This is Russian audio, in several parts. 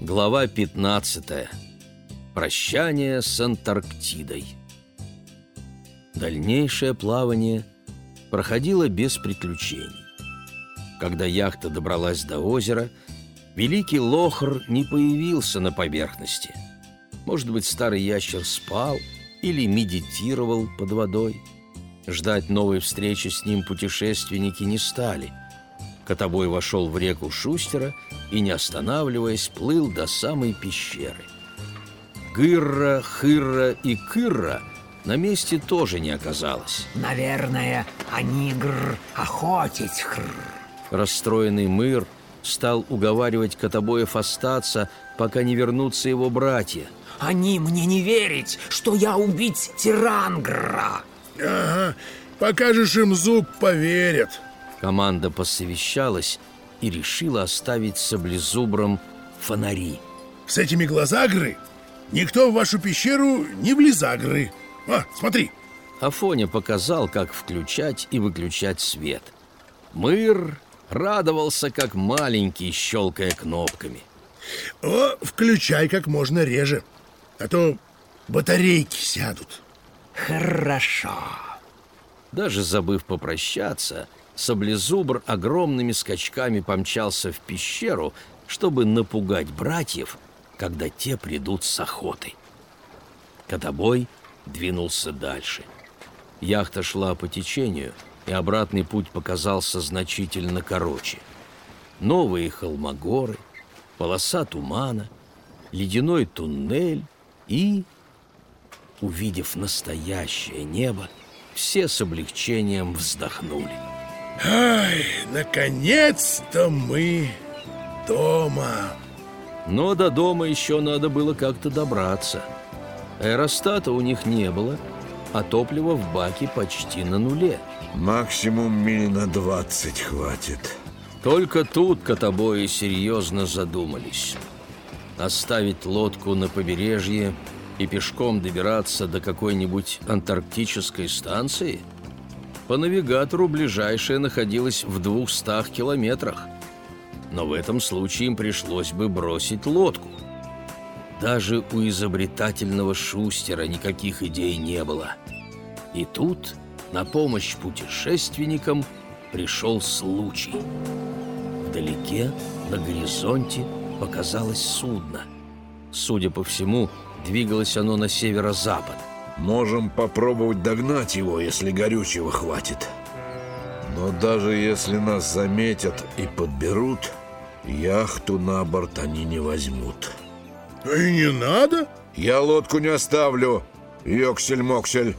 Глава 15. Прощание с Антарктидой. Дальнейшее плавание проходило без приключений. Когда яхта добралась до озера, великий Лохр не появился на поверхности. Может быть, старый ящер спал или медитировал под водой. Ждать новой встречи с ним путешественники не стали. Котобой вошел в реку Шустера и, не останавливаясь, плыл до самой пещеры. Гырра, Хырра и Кырра на месте тоже не оказалось. Наверное, они гр охотить хр. Расстроенный мыр стал уговаривать Котобоев остаться, пока не вернутся его братья. Они мне не верить, что я убить тирангра. Ага, покажешь им зуб, поверят. Команда посовещалась и решила оставить саблезубром фонари. С этими глазагры никто в вашу пещеру не влезагры. А, смотри. Афоня показал, как включать и выключать свет. Мыр радовался, как маленький, щелкая кнопками. О, включай как можно реже, а то батарейки сядут. Хорошо. Даже забыв попрощаться, Саблезубр огромными скачками помчался в пещеру, чтобы напугать братьев, когда те придут с охотой. Котобой двинулся дальше. Яхта шла по течению, и обратный путь показался значительно короче. Новые холмогоры, полоса тумана, ледяной туннель и... Увидев настоящее небо, все с облегчением вздохнули. Ай, наконец-то мы дома. Но до дома еще надо было как-то добраться. Аэростата у них не было, а топлива в баке почти на нуле. Максимум миль на двадцать хватит. Только тут котобои серьезно задумались. Оставить лодку на побережье и пешком добираться до какой-нибудь антарктической станции – по навигатору ближайшая находилась в двухстах километрах. Но в этом случае им пришлось бы бросить лодку. Даже у изобретательного Шустера никаких идей не было. И тут на помощь путешественникам пришел случай. Вдалеке, на горизонте, показалось судно. Судя по всему, двигалось оно на северо-запад. Можем попробовать догнать его, если горючего хватит. Но даже если нас заметят и подберут, яхту на борт они не возьмут. И не надо. Я лодку не оставлю, Йоксель-Моксель.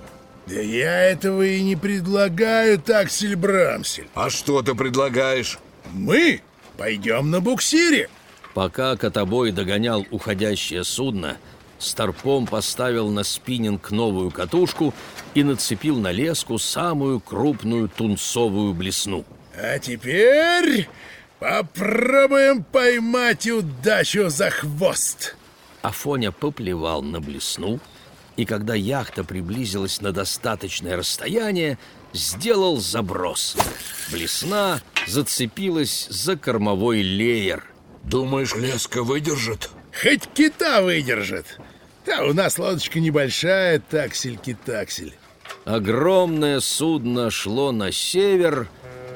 Да я этого и не предлагаю, Таксель-Брамсель. А что ты предлагаешь? Мы пойдем на буксире. Пока Котобой догонял уходящее судно, Старпом поставил на спиннинг новую катушку и нацепил на леску самую крупную тунцовую блесну. А теперь попробуем поймать удачу за хвост. Афоня поплевал на блесну, и когда яхта приблизилась на достаточное расстояние, сделал заброс. Блесна зацепилась за кормовой леер. Думаешь, леска выдержит? Хоть кита выдержит. Да у нас лодочка небольшая, таксель-китаксель. Огромное судно шло на север,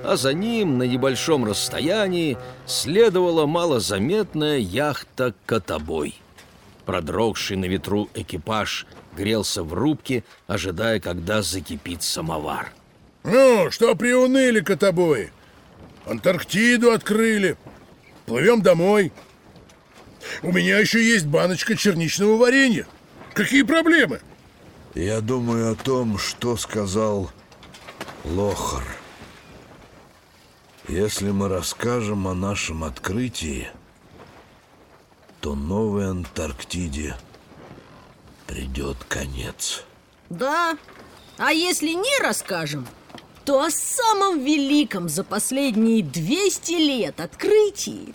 а за ним на небольшом расстоянии следовала малозаметная яхта «Котобой». Продрогший на ветру экипаж грелся в рубке, ожидая, когда закипит самовар. Ну, что приуныли котобои? Антарктиду открыли. Плывем домой. У меня еще есть баночка черничного варенья. Какие проблемы? Я думаю о том, что сказал Лохар. Если мы расскажем о нашем открытии, то новой Антарктиде придет конец. Да, а если не расскажем, то о самом великом за последние 200 лет открытии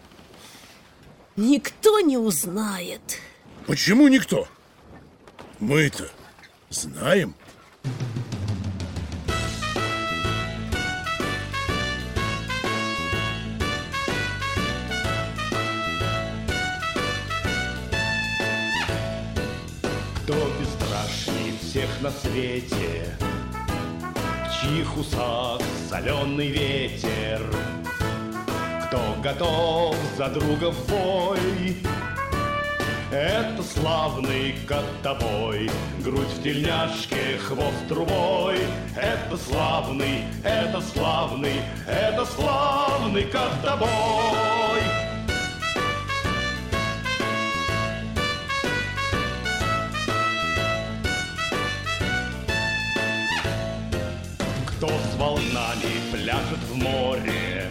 Никто не узнает. Почему никто? Мы-то знаем. Кто бесстрашней всех на свете, В чьих усах соленый ветер — кто готов за друга в бой, это славный котобой, грудь в тельняшке, хвост трубой. Это славный, это славный, это славный котобой. Кто с волнами пляшет в море,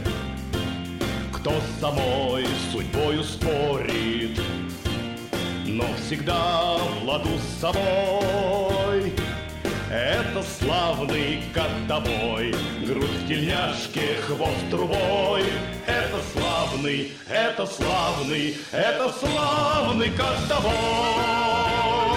Кто с самой судьбою спорит, Но всегда в ладу с собой. Это славный котобой, грудь в тельняшке, хвост трубой. Это славный, это славный, это славный котобой.